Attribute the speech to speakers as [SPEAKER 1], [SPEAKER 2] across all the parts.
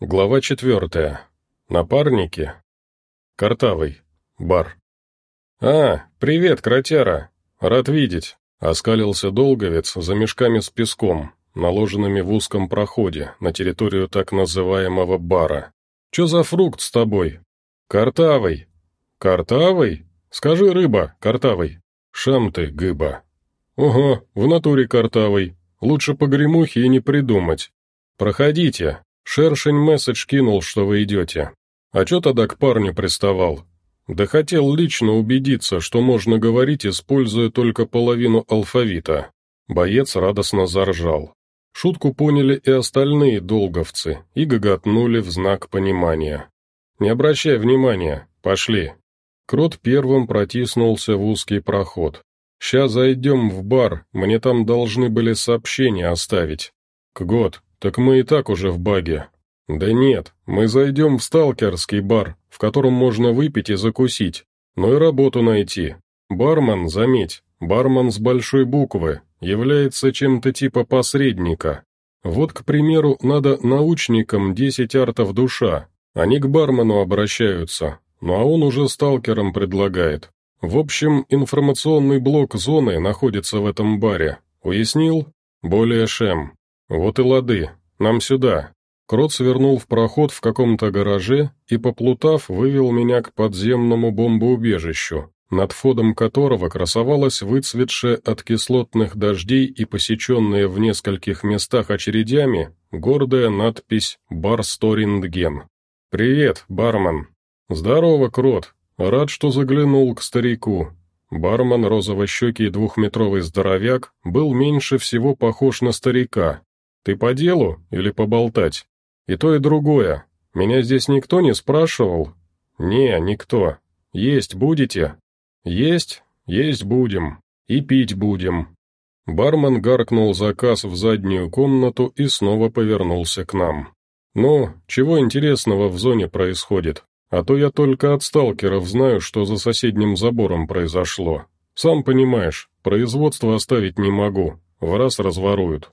[SPEAKER 1] Глава четвертая. Напарники. Картавый. Бар. «А, привет, кротяра! Рад видеть!» — оскалился долговец за мешками с песком, наложенными в узком проходе на территорию так называемого бара. «Чё за фрукт с тобой?» «Картавый!» «Картавый? Скажи, рыба, картавый!» «Шам ты, гыба!» «Ого, в натуре картавый! Лучше погремухи и не придумать!» «Проходите!» Шершень месседж кинул, что вы идете. А чё тогда к парню приставал? Да хотел лично убедиться, что можно говорить, используя только половину алфавита. Боец радостно заржал. Шутку поняли и остальные долговцы и гоготнули в знак понимания. «Не обращай внимания, пошли». Крот первым протиснулся в узкий проход. «Ща зайдем в бар, мне там должны были сообщения оставить». «Кгот, так мы и так уже в баге». «Да нет, мы зайдем в сталкерский бар, в котором можно выпить и закусить, но и работу найти. Бармен, заметь, бармен с большой буквы, является чем-то типа посредника. Вот, к примеру, надо научникам 10 артов душа, они к бармену обращаются, ну а он уже сталкерам предлагает. В общем, информационный блок зоны находится в этом баре. Уяснил? Более шем. Вот и лады. Нам сюда. Крот свернул в проход в каком-то гараже и, поплутав, вывел меня к подземному бомбоубежищу, над входом которого красовалась выцветшая от кислотных дождей и посеченная в нескольких местах очередями гордая надпись «Бар Сториндген». «Привет, бармен!» «Здорово, Крот! Рад, что заглянул к старику!» Бармен, розово-щекий двухметровый здоровяк, был меньше всего похож на старика. «Ты по делу или поболтать?» «И то, и другое. Меня здесь никто не спрашивал?» «Не, никто. Есть будете?» «Есть, есть будем. И пить будем». Бармен гаркнул заказ в заднюю комнату и снова повернулся к нам. «Ну, чего интересного в зоне происходит? А то я только от сталкеров знаю, что за соседним забором произошло. Сам понимаешь, производство оставить не могу, в раз разворуют».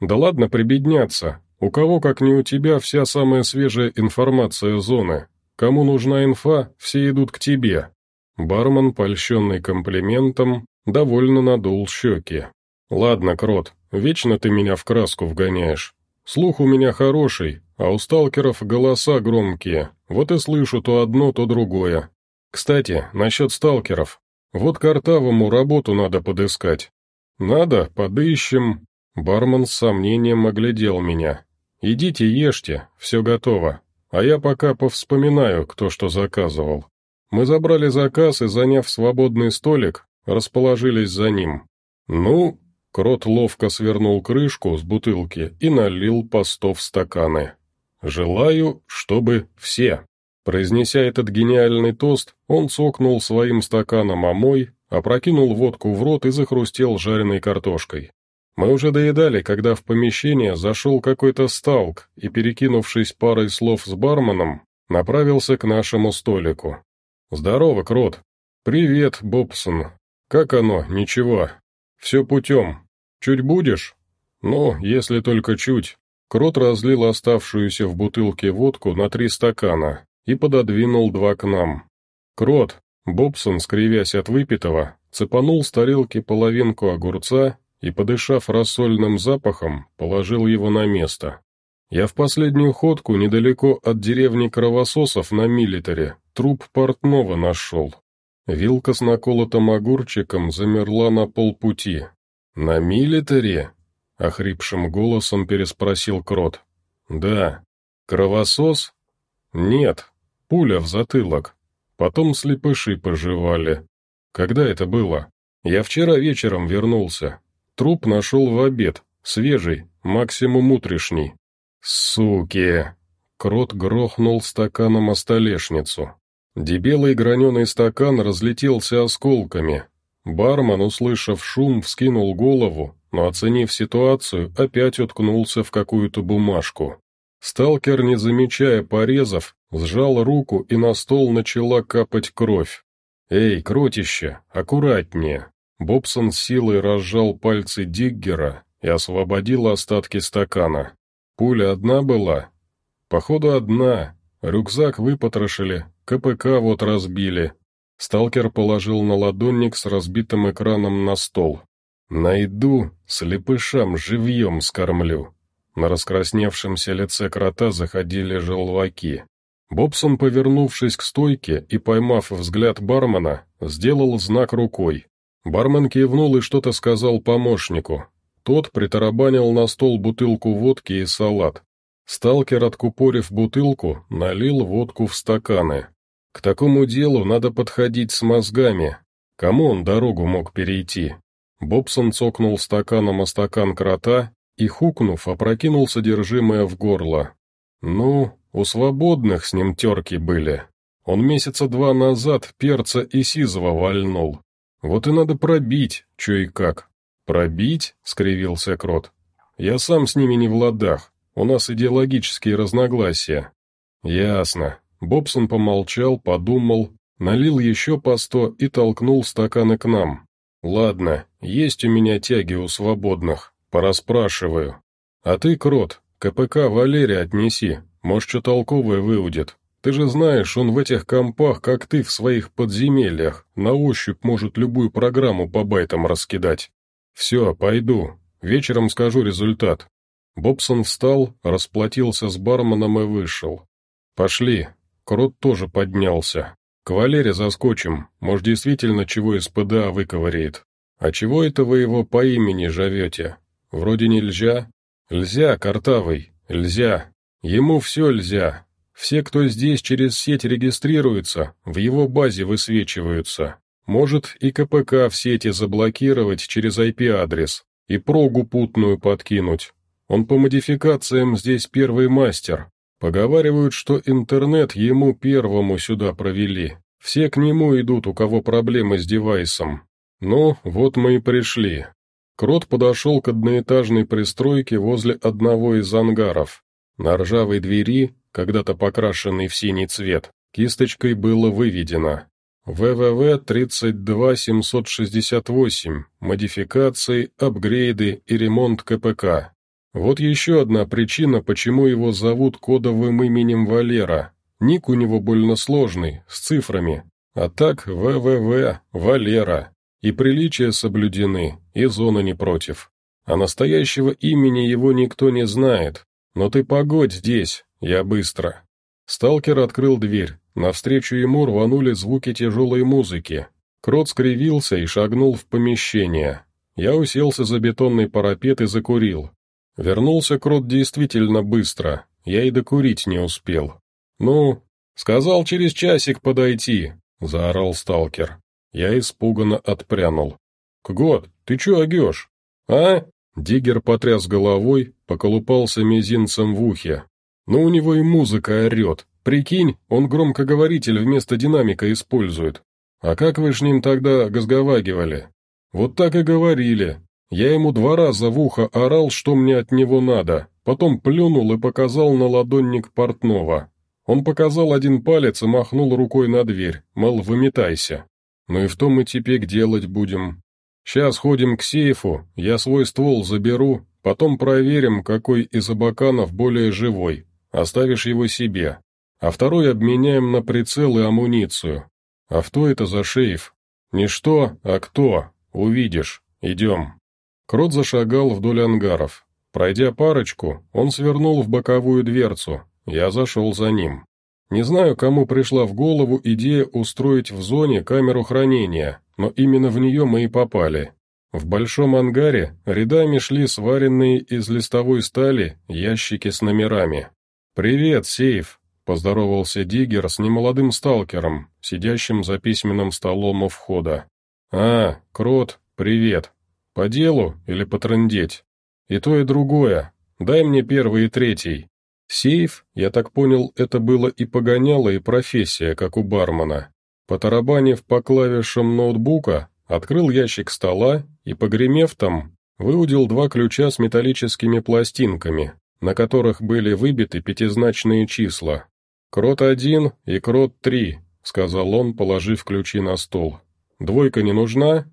[SPEAKER 1] «Да ладно прибедняться. У кого, как не у тебя, вся самая свежая информация зоны. Кому нужна инфа, все идут к тебе». Бармен, польщенный комплиментом, довольно надул щеки. «Ладно, Крот, вечно ты меня в краску вгоняешь. Слух у меня хороший, а у сталкеров голоса громкие, вот и слышу то одно, то другое. Кстати, насчет сталкеров. Вот Картавому работу надо подыскать. Надо, подыщем. Бармен с сомнением оглядел меня. «Идите ешьте, все готово, а я пока повспоминаю, кто что заказывал». Мы забрали заказ и, заняв свободный столик, расположились за ним. «Ну...» — Крот ловко свернул крышку с бутылки и налил по сто в стаканы. «Желаю, чтобы все». Произнеся этот гениальный тост, он цокнул своим стаканом о мой, опрокинул водку в рот и захрустел жареной картошкой. Мы уже доедали, когда в помещение зашел какой-то сталк и, перекинувшись парой слов с барменом, направился к нашему столику. «Здорово, Крот!» «Привет, Бобсон!» «Как оно? Ничего. Все путем. Чуть будешь?» «Ну, если только чуть». Крот разлил оставшуюся в бутылке водку на три стакана и пододвинул два к нам. «Крот!» Бобсон, скривясь от выпитого, цепанул с тарелки половинку огурца и, подышав рассольным запахом, положил его на место. Я в последнюю ходку недалеко от деревни Кровососов на милитаре труп портного нашел. Вилка с наколотым огурчиком замерла на полпути. «На милитаре?» — охрипшим голосом переспросил Крот. «Да». «Кровосос?» «Нет. Пуля в затылок. Потом слепыши пожевали. Когда это было?» «Я вчера вечером вернулся. Труп нашел в обед, свежий, максимум утрешний. Суки! Крот грохнул стаканом о столешницу. Дебелый граненый стакан разлетелся осколками. Бармен, услышав шум, вскинул голову, но, оценив ситуацию, опять уткнулся в какую-то бумажку. Сталкер, не замечая порезов, сжал руку, и на стол начала капать кровь. «Эй, кротище, аккуратнее!» Бобсон силой разжал пальцы Диггера и освободил остатки стакана. Пуля одна была? Походу, одна. Рюкзак выпотрошили, КПК вот разбили. Сталкер положил на ладонник с разбитым экраном на стол. «Найду, слепышам живьем скормлю». На раскрасневшемся лице крота заходили желваки. Бобсон, повернувшись к стойке и поймав взгляд бармена, сделал знак рукой. Бармен кивнул и что-то сказал помощнику. Тот притарабанил на стол бутылку водки и салат. Сталкер, откупорив бутылку, налил водку в стаканы. К такому делу надо подходить с мозгами. Кому он дорогу мог перейти? Бобсон цокнул стаканом о стакан крота и, хукнув, опрокинул содержимое в горло. Ну, у свободных с ним терки были. Он месяца два назад перца и сизого вальнул. Вот и надо пробить, чё и как. «Пробить?» — скривился Крот. «Я сам с ними не в ладах. У нас идеологические разногласия». «Ясно». Бобсон помолчал, подумал, налил еще по сто и толкнул стаканы к нам. «Ладно, есть у меня тяги у свободных, пораспрашиваю. А ты, Крот, КПК Валерия отнеси, может, что толковое выудит. Ты же знаешь, он в этих компах, как ты в своих подземельях, на ощупь может любую программу по байтам раскидать. Все, пойду, вечером скажу результат». Бобсон встал, расплатился с барменом и вышел. «Пошли». Крот тоже поднялся. «К Валере заскочим, может, действительно чего из ПДА выковыряет. А чего это вы его по имени живете? Вроде нельзя?» «Льзя, Картавый, льзя. Ему все льзя. Все, кто здесь через сеть регистрируется, в его базе высвечиваются. Может и КПК в сети заблокировать через IP-адрес и прогу путную подкинуть. Он по модификациям здесь первый мастер. Поговаривают, что интернет ему первому сюда провели. Все к нему идут, у кого проблемы с девайсом. Ну, вот мы и пришли. Крот подошел к одноэтажной пристройке возле одного из ангаров. На ржавой двери, когда-то покрашенной в синий цвет, кисточкой было выведено ВВВ-32768, модификации, апгрейды и ремонт КПК. Вот еще одна причина, почему его зовут кодовым именем Валера. Ник у него больно сложный, с цифрами. А так ВВВ, Валера. И приличия соблюдены, и зона не против. А настоящего имени его никто не знает. Но ты погодь здесь, я быстро. Сталкер открыл дверь. Навстречу ему рванули звуки тяжелой музыки. Крот скривился и шагнул в помещение. Я уселся за бетонный парапет и закурил. Вернулся Крот действительно быстро, я и докурить не успел. «Ну, сказал через часик подойти», — заорал сталкер. Я испуганно отпрянул. «Кгот, ты чё огёшь? А?» Диггер потряс головой, поколупался мизинцем в ухе. «Ну у него и музыка орёт. Прикинь, он громкоговоритель вместо динамика использует. А как вы с ним тогда газговагивали?» «Вот так и говорили. Я ему два раза в ухо орал, что мне от него надо, потом плюнул и показал на ладонник портного. Он показал один палец и махнул рукой на дверь, мол, выметайся. Ну и в том мы теперь делать будем. Сейчас ходим к сейфу, я свой ствол заберу, потом проверим, какой из абаканов более живой, оставишь его себе, а второй обменяем на прицел и амуницию. А что это за шейф? Не что, а кто, увидишь, идем. Крот зашагал вдоль ангаров. Пройдя парочку, он свернул в боковую дверцу. Я зашел за ним. Не знаю, кому пришла в голову идея устроить в зоне камеру хранения, но именно в нее мы и попали. В большом ангаре рядами шли сваренные из листовой стали ящики с номерами. «Привет, сейф!» — поздоровался Диггер с немолодым сталкером, сидящим за письменным столом у входа. «А, Крот, привет!» По делу или потрындеть? И то, и другое. Дай мне первый и третий. Сейф, я так понял, это было и погоняло, и профессия, как у бармена. Потарабанив по клавишам ноутбука, открыл ящик стола и, погремев там, выудил два ключа с металлическими пластинками, на которых были выбиты пятизначные числа. «Крот-1 и Крот-3», — сказал он, положив ключи на стол. «Двойка не нужна?»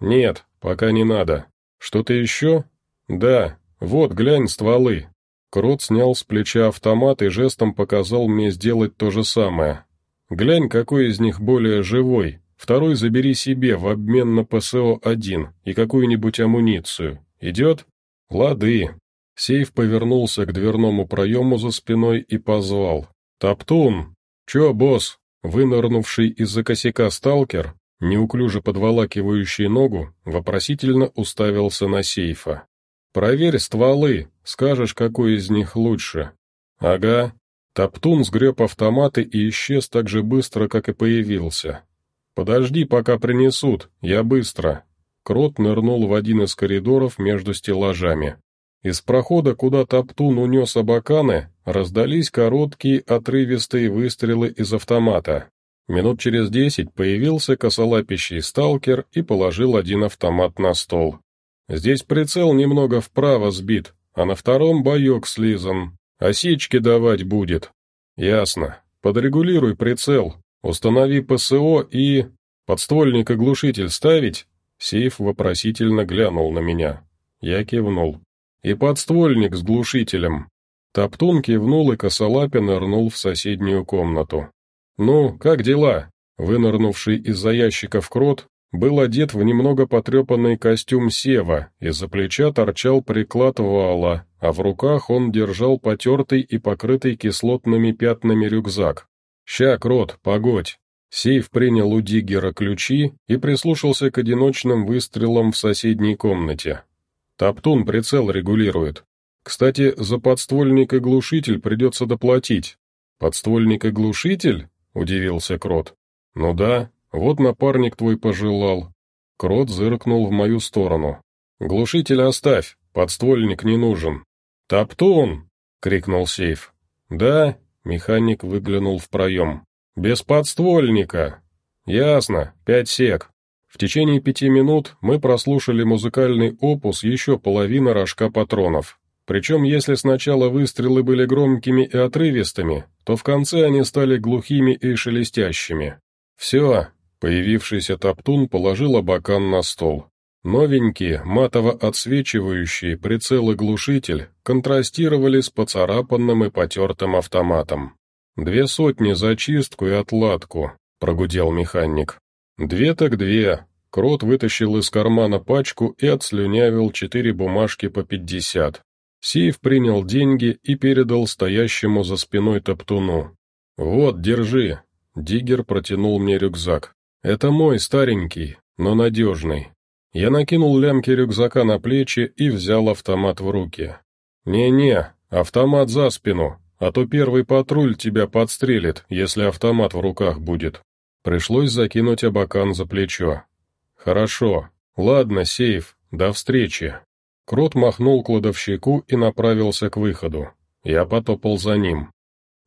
[SPEAKER 1] «Нет, пока не надо. Что-то еще?» «Да, вот, глянь стволы». Крот снял с плеча автомат и жестом показал мне сделать то же самое. «Глянь, какой из них более живой. Второй забери себе в обмен на ПСО-1 и какую-нибудь амуницию. Идет?» «Лады». Сейф повернулся к дверному проему за спиной и позвал. «Топтун!» «Чё, босс?» Вынырнувший из-за косяка сталкер, неуклюже подволакивающий ногу, вопросительно уставился на сейфа. «Проверь стволы, скажешь, какой из них лучше». «Ага». Топтун сгреб автоматы и исчез так же быстро, как и появился. «Подожди, пока принесут, я быстро». Крот нырнул в один из коридоров между стеллажами. Из прохода, куда Топтун унес абаканы, раздались короткие отрывистые выстрелы из автомата. Минут через десять появился косолапящий сталкер и положил один автомат на стол. Здесь прицел немного вправо сбит, а на втором боек слизан. Осечки давать будет. Ясно. Подрегулируй прицел. Установи ПСО и... Подствольник и глушитель ставить? Сейф вопросительно глянул на меня. Я кивнул. И подствольник с глушителем. Топтун кивнул и косолапе нырнул в соседнюю комнату. «Ну, как дела?» Вынырнувший из-за ящиков крот был одет в немного потрепанный костюм сева, из-за плеча торчал приклад вала, а в руках он держал потертый и покрытый кислотными пятнами рюкзак. «Ща, крот, погодь!» Сейф принял у Диггера ключи и прислушался к одиночным выстрелам в соседней комнате. Топтун прицел регулирует. Кстати, за подствольник и глушитель придется доплатить. «Подствольник и глушитель?» — удивился Крот. «Ну да, вот напарник твой пожелал». Крот зыркнул в мою сторону. «Глушитель оставь, подствольник не нужен». «Топтун!» — крикнул сейф. «Да?» — механик выглянул в проем. «Без подствольника». «Ясно, пять сек». В течение пяти минут мы прослушали музыкальный опус еще половины рожка патронов. Причем если сначала выстрелы были громкими и отрывистыми, то в конце они стали глухими и шелестящими. «Все, Появившийся топтун положил абакан на стол. Новенькие, матово отсвечивающие прицел и глушитель контрастировали с поцарапанным и потертым автоматом. «Две сотни за чистку и отладку», — прогудел механик. «Две так две». Крот вытащил из кармана пачку и отслюнявил четыре бумажки по пятьдесят. Сейф принял деньги и передал стоящему за спиной топтуну. «Вот, держи». Диггер протянул мне рюкзак. Это мой старенький, но надежный. Я накинул лямки рюкзака на плечи и взял автомат в руки. «Не-не, автомат за спину, а то первый патруль тебя подстрелит, если автомат в руках будет». Пришлось закинуть абакан за плечо. «Хорошо. Ладно, сейф, до встречи». Крот махнул кладовщику и направился к выходу. Я потопал за ним.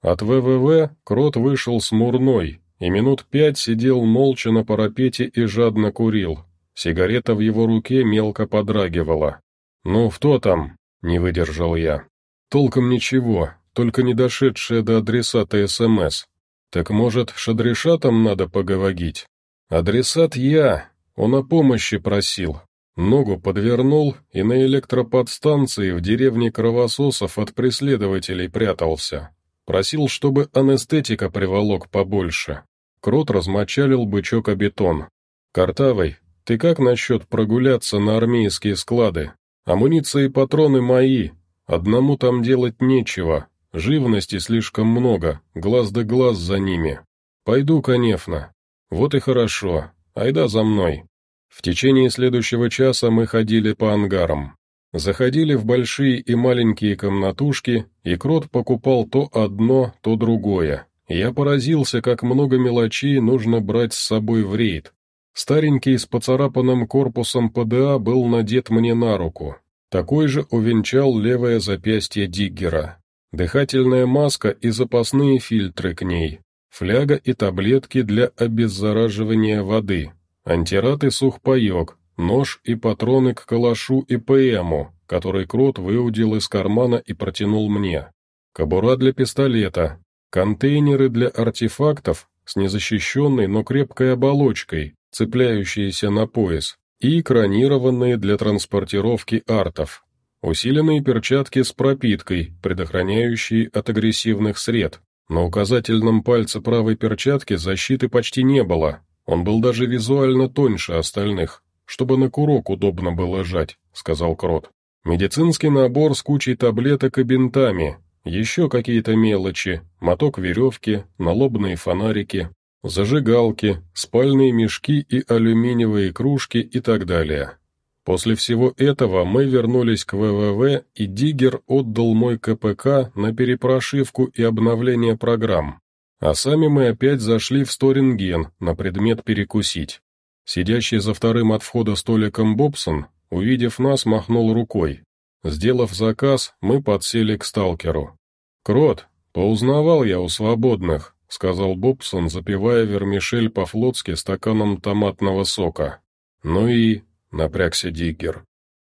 [SPEAKER 1] От ВВВ Крот вышел смурной, и минут пять сидел молча на парапете и жадно курил. Сигарета в его руке мелко подрагивала. «Ну, кто там?» — не выдержал я. «Толком ничего, только не дошедшая до адресата СМС. Так, может, шадрешатом надо поговорить?» «Адресат я, он о помощи просил. Ногу подвернул и на электроподстанции в деревне Кровососов от преследователей прятался. Просил, чтобы анестетика приволок побольше. Крот размочалил бычок о бетон. «Картавый, ты как насчет прогуляться на армейские склады? Амуниция и патроны мои. Одному там делать нечего. Живности слишком много, глаз да глаз за ними. Пойду, конечно. Вот и хорошо. Айда за мной». В течение следующего часа мы ходили по ангарам. Заходили в большие и маленькие комнатушки, и Крот покупал то одно, то другое. Я поразился, как много мелочей нужно брать с собой в рейд. Старенький с поцарапанным корпусом ПДА был надет мне на руку. Такой же увенчал левое запястье Диггера. Дыхательная маска и запасные фильтры к ней. Фляга и таблетки для обеззараживания воды. Антират и сухпайок, нож и патроны к калашу и ПМу, который Крот выудил из кармана и протянул мне, кобура для пистолета, контейнеры для артефактов с незащищенной, но крепкой оболочкой, цепляющиеся на пояс, и экранированные для транспортировки артов. Усиленные перчатки с пропиткой, предохраняющие от агрессивных сред. На указательном пальце правой перчатки защиты почти не было, он был даже визуально тоньше остальных, чтобы на курок удобно было жать, сказал Крот. Медицинский набор с кучей таблеток и бинтами, еще какие-то мелочи, моток веревки, налобные фонарики, зажигалки, спальные мешки и алюминиевые кружки и так далее. После всего этого мы вернулись к ВВВ, и Диггер отдал мой КПК на перепрошивку и обновление программ. А сами мы опять зашли в Сторинген на предмет перекусить. Сидящий за вторым от входа столиком Бобсон, увидев нас, махнул рукой. Сделав заказ, мы подсели к сталкеру. «Крот, поузнавал я у свободных», — сказал Бобсон, запивая вермишель по-флотски стаканом томатного сока. «Ну и...» — напрягся Диггер.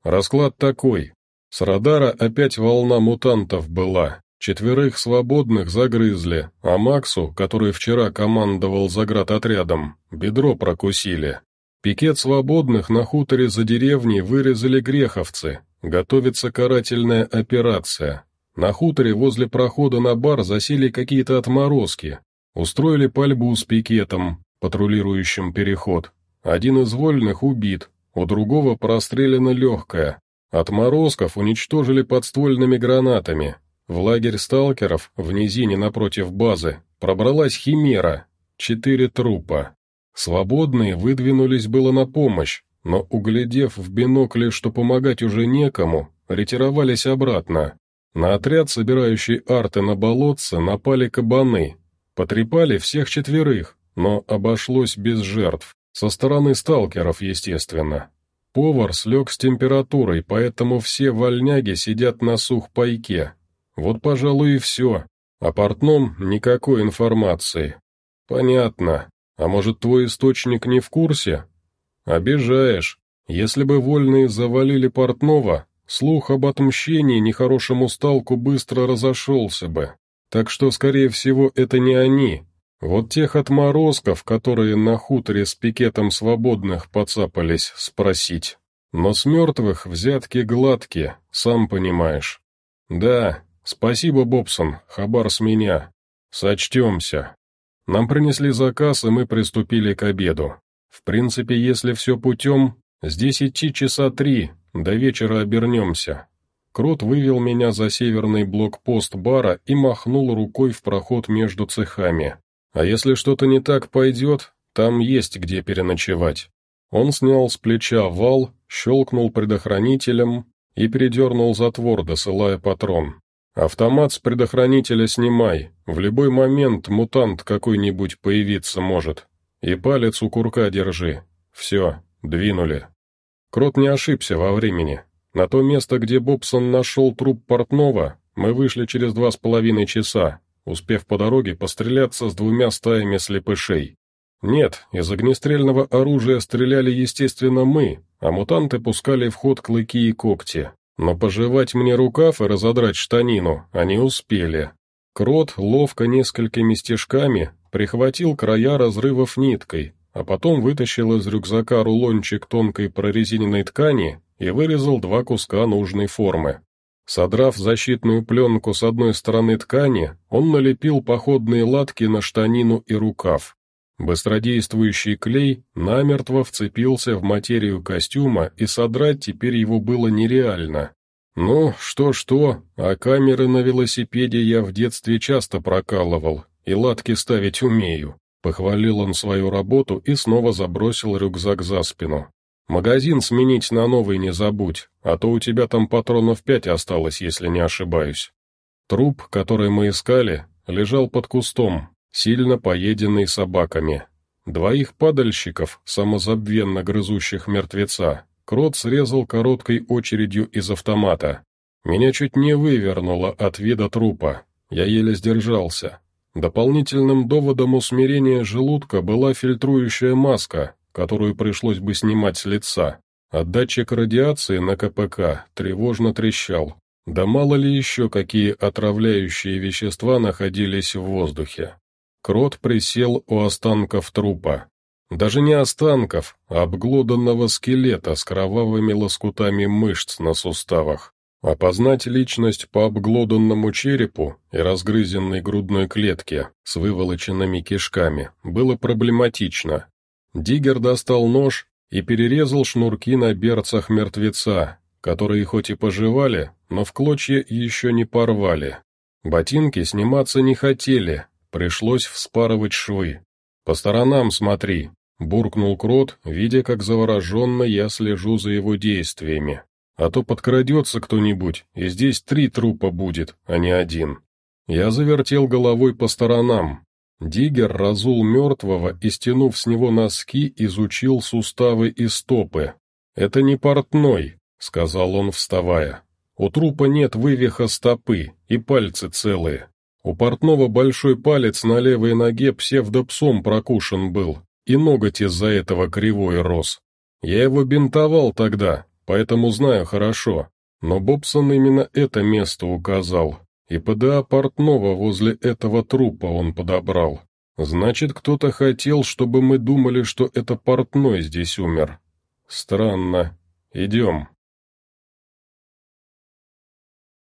[SPEAKER 1] «Расклад такой. С радара опять волна мутантов была. Четверых свободных загрызли, а Максу, который вчера командовал заградотрядом, бедро прокусили. Пикет свободных на хуторе за деревней вырезали греховцы. Готовится карательная операция. На хуторе возле прохода на бар засели какие-то отморозки. Устроили пальбу с пикетом, патрулирующим переход. Один из вольных убит, у другого прострелено легкое. Отморозков уничтожили подствольными гранатами. В лагерь сталкеров, в низине напротив базы, пробралась химера. Четыре трупа. Свободные выдвинулись было на помощь, но, углядев в бинокле, что помогать уже некому, ретировались обратно. На отряд, собирающий арты на болотце, напали кабаны. Потрепали всех четверых, но обошлось без жертв. Со стороны сталкеров, естественно. Повар слег с температурой, поэтому все вольняги сидят на сухпайке. Вот, пожалуй, и все. О портном никакой информации. Понятно. А может, твой источник не в курсе? Обижаешь. Если бы вольные завалили портного, слух об отмщении нехорошему сталку быстро разошелся бы. Так что, скорее всего, это не они. Вот тех отморозков, которые на хуторе с пикетом свободных поцапались, спросить. Но с мертвых взятки гладкие, сам понимаешь. Да, спасибо, Бобсон, хабар с меня. Сочтемся. Нам принесли заказ, и мы приступили к обеду. В принципе, если все путем, здесь идти часа три, до вечера обернемся. Крот вывел меня за северный блокпост бара и махнул рукой в проход между цехами. А если что-то не так пойдет, там есть где переночевать. Он снял с плеча вал, щелкнул предохранителем и передернул затвор, досылая патрон. «Автомат с предохранителя снимай, в любой момент мутант какой-нибудь появиться может. И палец у курка держи. Все, двинули». Крот не ошибся во времени. На то место, где Бобсон нашел труп портного, мы вышли через два с половиной часа, успев по дороге постреляться с двумя стаями слепышей. Нет, из огнестрельного оружия стреляли, естественно, мы, а мутанты пускали в ход клыки и когти. Но пожевать мне рукав и разодрать штанину они успели. Крот ловко несколькими стежками прихватил края разрывов ниткой, а потом вытащил из рюкзака рулончик тонкой прорезиненной ткани и вырезал два куска нужной формы. Содрав защитную пленку с одной стороны ткани, он налепил походные латки на штанину и рукав. Быстродействующий клей намертво вцепился в материю костюма, и содрать теперь его было нереально. Ну, что-что, а камеры на велосипеде я в детстве часто прокалывал, и латки ставить умею. Похвалил он свою работу и снова забросил рюкзак за спину. «Магазин сменить на новый не забудь, а то у тебя там патронов пять осталось, если не ошибаюсь». Труп, который мы искали, лежал под кустом, сильно поеденный собаками. Двоих падальщиков, самозабвенно грызущих мертвеца, Крот срезал короткой очередью из автомата. Меня чуть не вывернуло от вида трупа, я еле сдержался. Дополнительным доводом усмирения желудка была фильтрующая маска, которую пришлось бы снимать с лица, а датчик радиации на КПК тревожно трещал. Да мало ли еще какие отравляющие вещества находились в воздухе. Крот присел у останков трупа. Даже не останков, а обглоданного скелета с кровавыми лоскутами мышц на суставах. Опознать личность по обглоданному черепу и разгрызенной грудной клетке с выволоченными кишками было проблематично. Диггер достал нож и перерезал шнурки на берцах мертвеца, которые хоть и пожевали, но в клочья еще не порвали. Ботинки сниматься не хотели, пришлось вспарывать швы. «По сторонам смотри», — буркнул Крот, видя, как завороженно я слежу за его действиями. «А то подкрадется кто-нибудь, и здесь три трупа будет, а не один». Я завертел головой по сторонам. Диггер разул мертвого и, стянув с него носки, изучил суставы и стопы. «Это не портной», — сказал он, вставая. «У трупа нет вывиха стопы, и пальцы целые. У портного большой палец на левой ноге псевдопсом прокушен был, и ноготь из-за этого кривой рос. Я его бинтовал тогда, поэтому знаю хорошо, но Бобсон именно это место указал, и ПДА портного возле этого трупа он подобрал. Значит, кто-то хотел, чтобы мы думали, что это портной здесь умер. Странно. Идем.